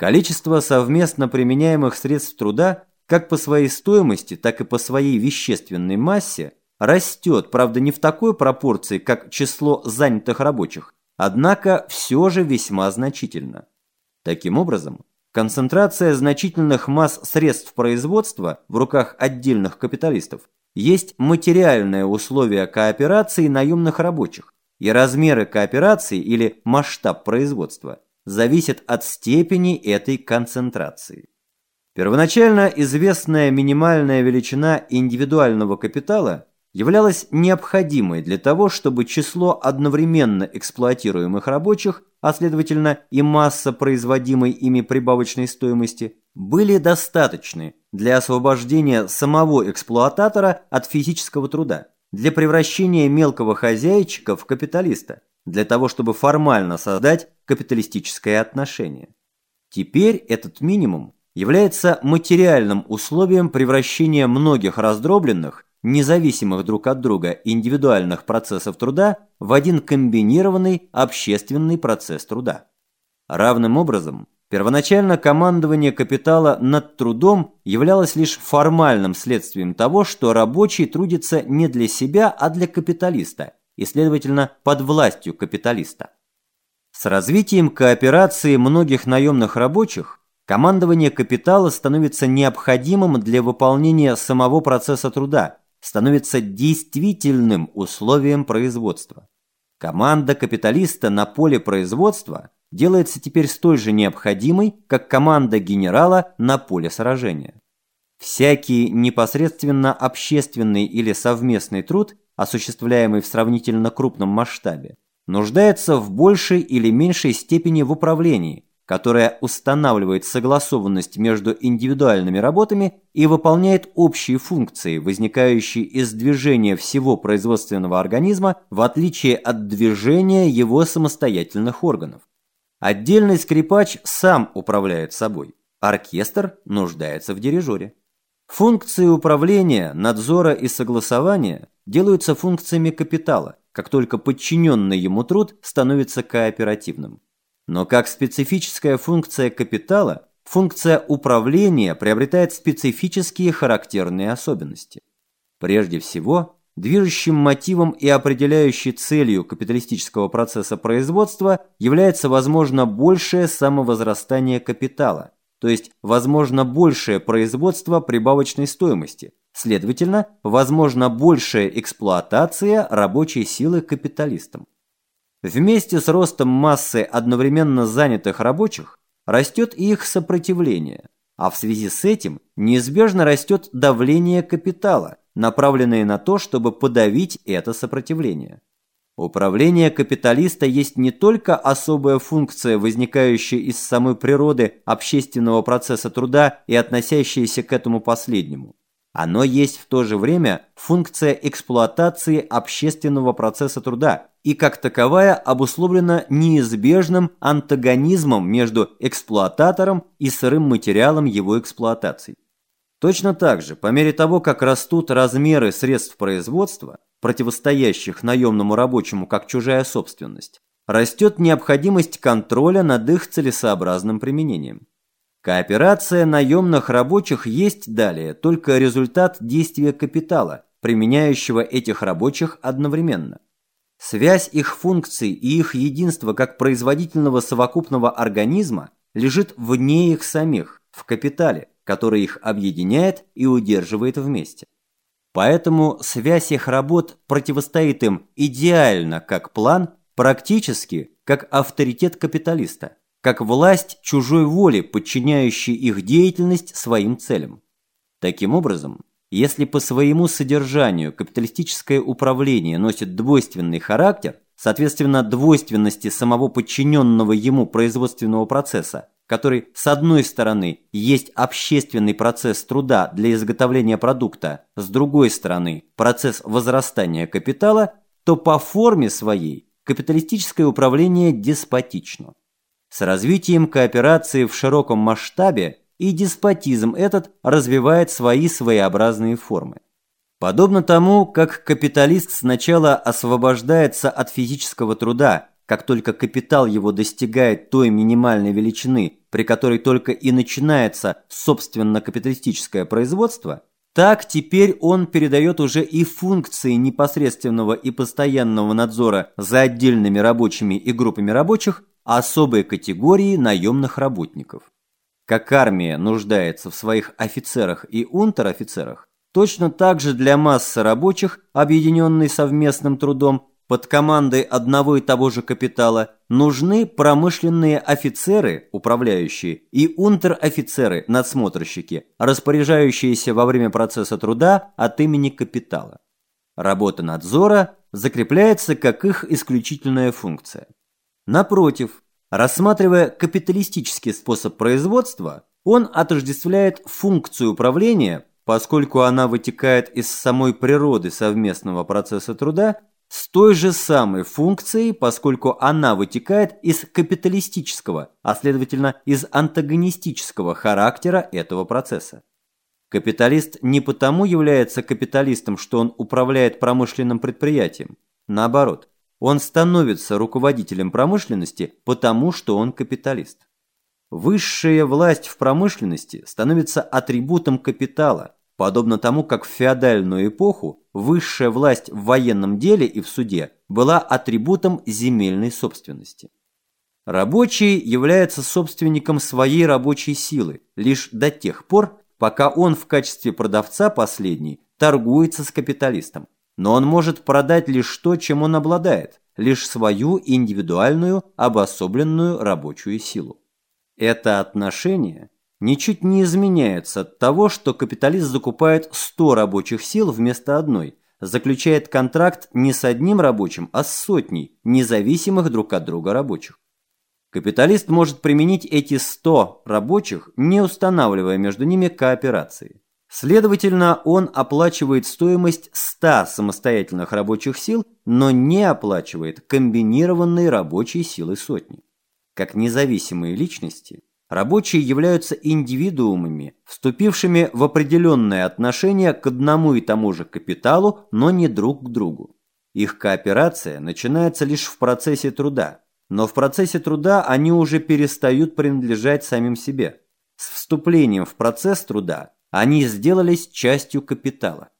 Количество совместно применяемых средств труда как по своей стоимости, так и по своей вещественной массе растет, правда не в такой пропорции, как число занятых рабочих, однако все же весьма значительно. Таким образом, концентрация значительных масс средств производства в руках отдельных капиталистов есть материальное условие кооперации наемных рабочих, и размеры кооперации или масштаб производства зависят от степени этой концентрации. Первоначально известная минимальная величина индивидуального капитала являлась необходимой для того, чтобы число одновременно эксплуатируемых рабочих, а следовательно и масса производимой ими прибавочной стоимости, были достаточны для освобождения самого эксплуататора от физического труда, для превращения мелкого хозяйчика в капиталиста, для того, чтобы формально создать капиталистическое отношение. Теперь этот минимум является материальным условием превращения многих раздробленных, независимых друг от друга индивидуальных процессов труда в один комбинированный общественный процесс труда. Равным образом, Первоначально командование капитала над трудом являлось лишь формальным следствием того, что рабочий трудится не для себя, а для капиталиста, и, следовательно, под властью капиталиста. С развитием кооперации многих наемных рабочих командование капитала становится необходимым для выполнения самого процесса труда, становится действительным условием производства. Команда капиталиста на поле производства – делается теперь столь же необходимой, как команда генерала на поле сражения. Всякий непосредственно общественный или совместный труд, осуществляемый в сравнительно крупном масштабе, нуждается в большей или меньшей степени в управлении, которое устанавливает согласованность между индивидуальными работами и выполняет общие функции, возникающие из движения всего производственного организма в отличие от движения его самостоятельных органов. Отдельный скрипач сам управляет собой. Оркестр нуждается в дирижере. Функции управления, надзора и согласования делаются функциями капитала, как только подчиненный ему труд становится кооперативным. Но как специфическая функция капитала, функция управления приобретает специфические характерные особенности. Прежде всего, Движущим мотивом и определяющей целью капиталистического процесса производства является, возможно, большее самовозрастание капитала, то есть, возможно, большее производство прибавочной стоимости, следовательно, возможно, большая эксплуатация рабочей силы капиталистам. Вместе с ростом массы одновременно занятых рабочих растет их сопротивление, а в связи с этим неизбежно растет давление капитала, направленные на то, чтобы подавить это сопротивление. Управление капиталиста есть не только особая функция, возникающая из самой природы общественного процесса труда и относящаяся к этому последнему. Оно есть в то же время функция эксплуатации общественного процесса труда и как таковая обусловлена неизбежным антагонизмом между эксплуататором и сырым материалом его эксплуатации. Точно так же, по мере того, как растут размеры средств производства, противостоящих наемному рабочему как чужая собственность, растет необходимость контроля над их целесообразным применением. Кооперация наемных рабочих есть далее только результат действия капитала, применяющего этих рабочих одновременно. Связь их функций и их единство как производительного совокупного организма лежит вне их самих, в капитале, который их объединяет и удерживает вместе. Поэтому связь их работ противостоит им идеально как план, практически как авторитет капиталиста, как власть чужой воли, подчиняющей их деятельность своим целям. Таким образом, если по своему содержанию капиталистическое управление носит двойственный характер, соответственно двойственности самого подчиненного ему производственного процесса, который, с одной стороны, есть общественный процесс труда для изготовления продукта, с другой стороны, процесс возрастания капитала, то по форме своей капиталистическое управление деспотично. С развитием кооперации в широком масштабе и деспотизм этот развивает свои своеобразные формы. Подобно тому, как капиталист сначала освобождается от физического труда, как только капитал его достигает той минимальной величины, при которой только и начинается собственно капиталистическое производство, так теперь он передает уже и функции непосредственного и постоянного надзора за отдельными рабочими и группами рабочих особой категории наемных работников. Как армия нуждается в своих офицерах и унтер-офицерах, точно так же для массы рабочих, объединенной совместным трудом, под командой одного и того же капитала нужны промышленные офицеры, управляющие, и унтер-офицеры, надсмотрщики, распоряжающиеся во время процесса труда от имени капитала. Работа надзора закрепляется как их исключительная функция. Напротив, рассматривая капиталистический способ производства, он отождествляет функцию управления, поскольку она вытекает из самой природы совместного процесса труда, с той же самой функцией, поскольку она вытекает из капиталистического, а следовательно из антагонистического характера этого процесса. Капиталист не потому является капиталистом, что он управляет промышленным предприятием. Наоборот, он становится руководителем промышленности, потому что он капиталист. Высшая власть в промышленности становится атрибутом капитала, подобно тому, как в феодальную эпоху высшая власть в военном деле и в суде была атрибутом земельной собственности. Рабочий является собственником своей рабочей силы лишь до тех пор, пока он в качестве продавца последней торгуется с капиталистом. Но он может продать лишь то, чем он обладает, лишь свою индивидуальную обособленную рабочую силу. Это отношение ничуть не изменяется от того, что капиталист закупает 100 рабочих сил вместо одной, заключает контракт не с одним рабочим, а с сотней независимых друг от друга рабочих. Капиталист может применить эти 100 рабочих, не устанавливая между ними кооперации. Следовательно, он оплачивает стоимость 100 самостоятельных рабочих сил, но не оплачивает комбинированной рабочей силы сотни. Как независимые личности, Рабочие являются индивидуумами, вступившими в определенное отношение к одному и тому же капиталу, но не друг к другу. Их кооперация начинается лишь в процессе труда, но в процессе труда они уже перестают принадлежать самим себе. С вступлением в процесс труда они сделались частью капитала.